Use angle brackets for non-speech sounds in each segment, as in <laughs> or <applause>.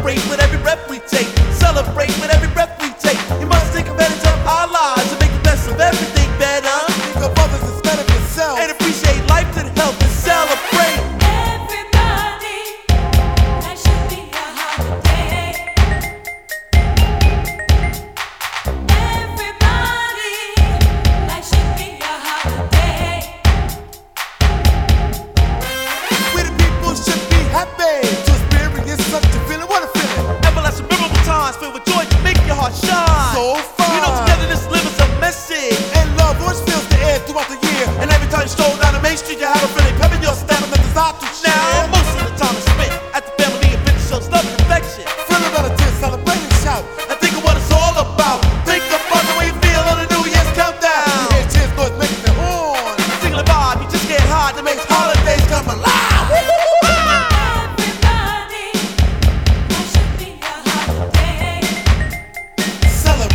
celebrate with a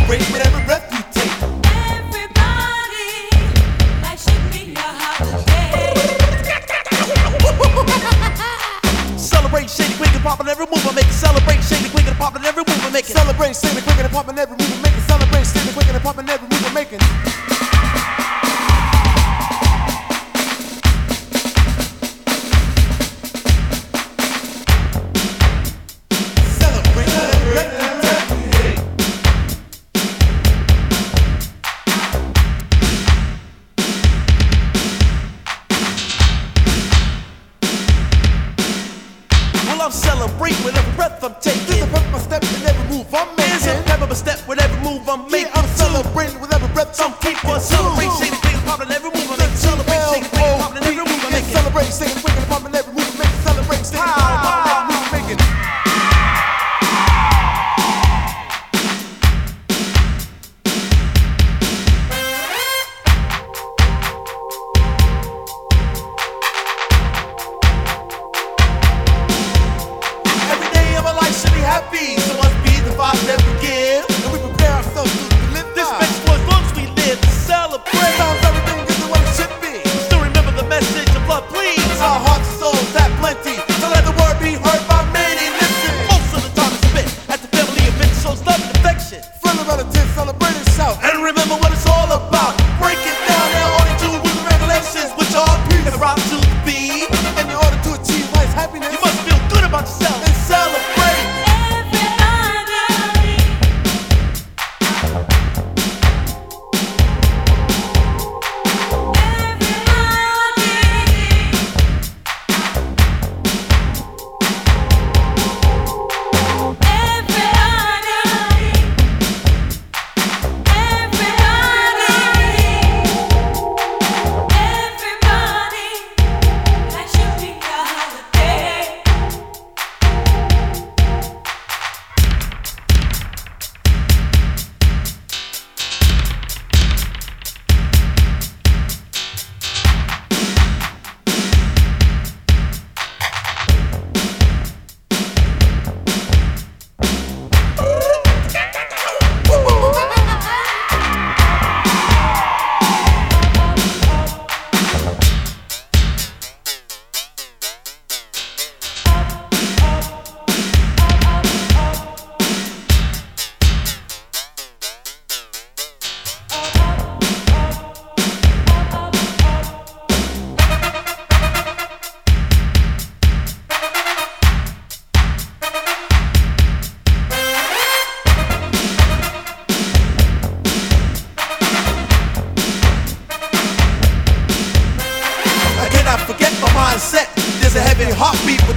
breath you take. Everybody, should be a. <laughs> Celebrate, shake, quick, and pop, and every move I make. Celebrate, shake, quick, and pop, and every move I make. Celebrate, shake, quick, and pop, and every move I make. I'm celebrating with every breath I'm taking. Through the breath, my step, and every move I'm making. Hands up, never step with every move I'm making. Yeah, I'm celebrating with every breath I'm taking. celebrating. celebration, things popping every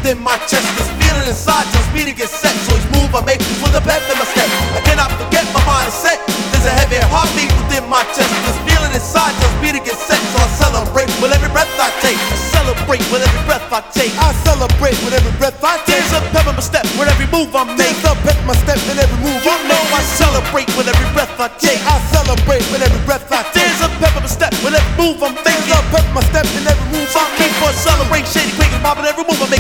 Within my chest. This feeling inside tells me to get set. So each move I make for the better my step. I cannot forget my mind set. There's a heavier heartbeat within my chest. This feeling inside tells me to get set. So I celebrate with every breath I take. I celebrate with every breath I take. I celebrate with every breath I take. There's a pep in my step with every move I make. There's a pep in my step with every move you I make. I celebrate with every breath I take. I celebrate with every breath I take. There's a pep in my step with every move I'm making. There's a pep in my step with every move I make. For a celebration, and popping every move I make.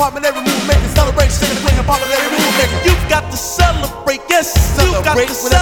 Shady, quick popping every move I make. You've got to celebrate, yes. You've got Celebrate to every you celebrate, yes. take. Celebrate